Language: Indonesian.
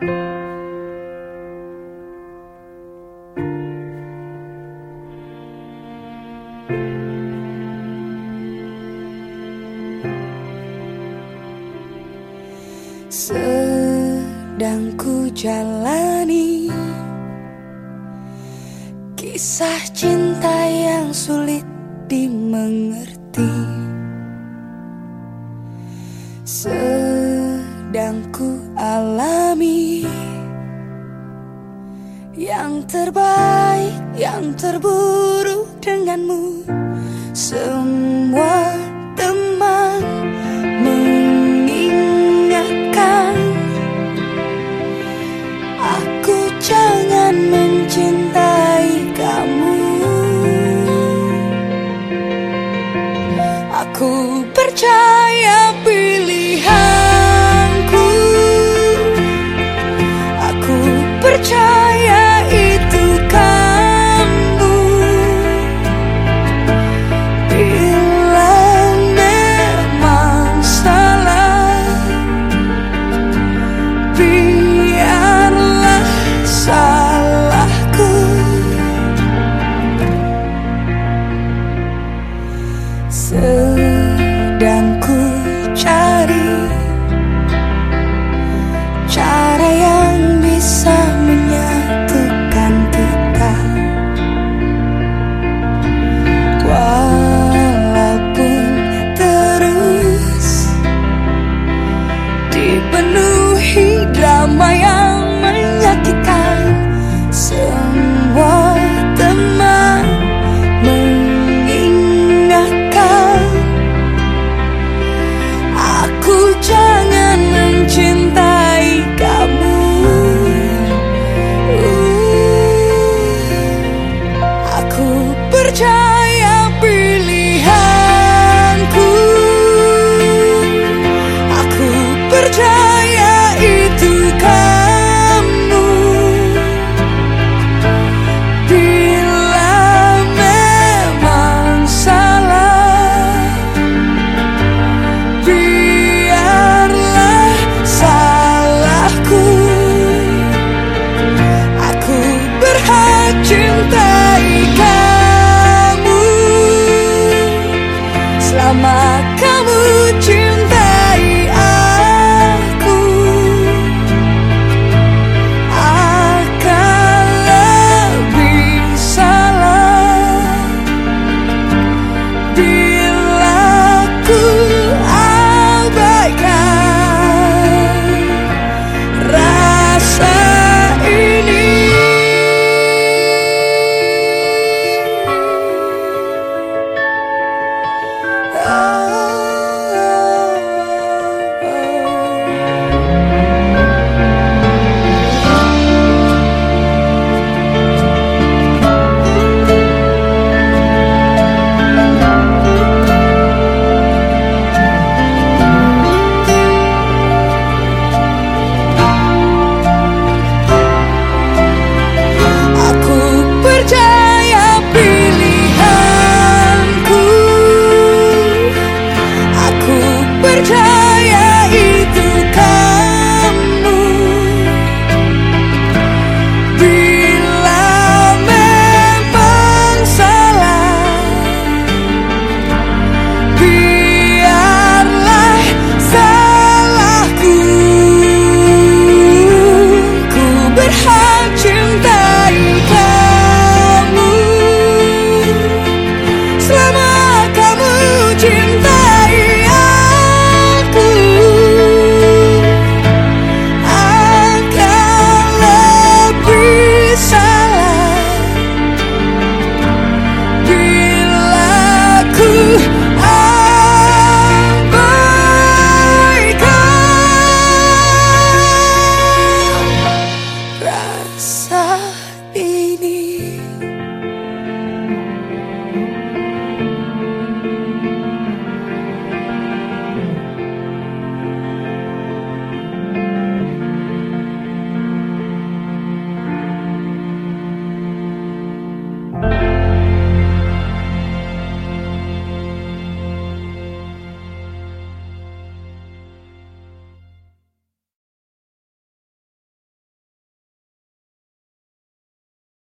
Sedang ku jalani Kisah cinta yang sulit dimengerti. Sedang ku alami. Yang terbaik, yang terburuk denganmu Semua percaya pilihanku. Aku percaya bersama kamu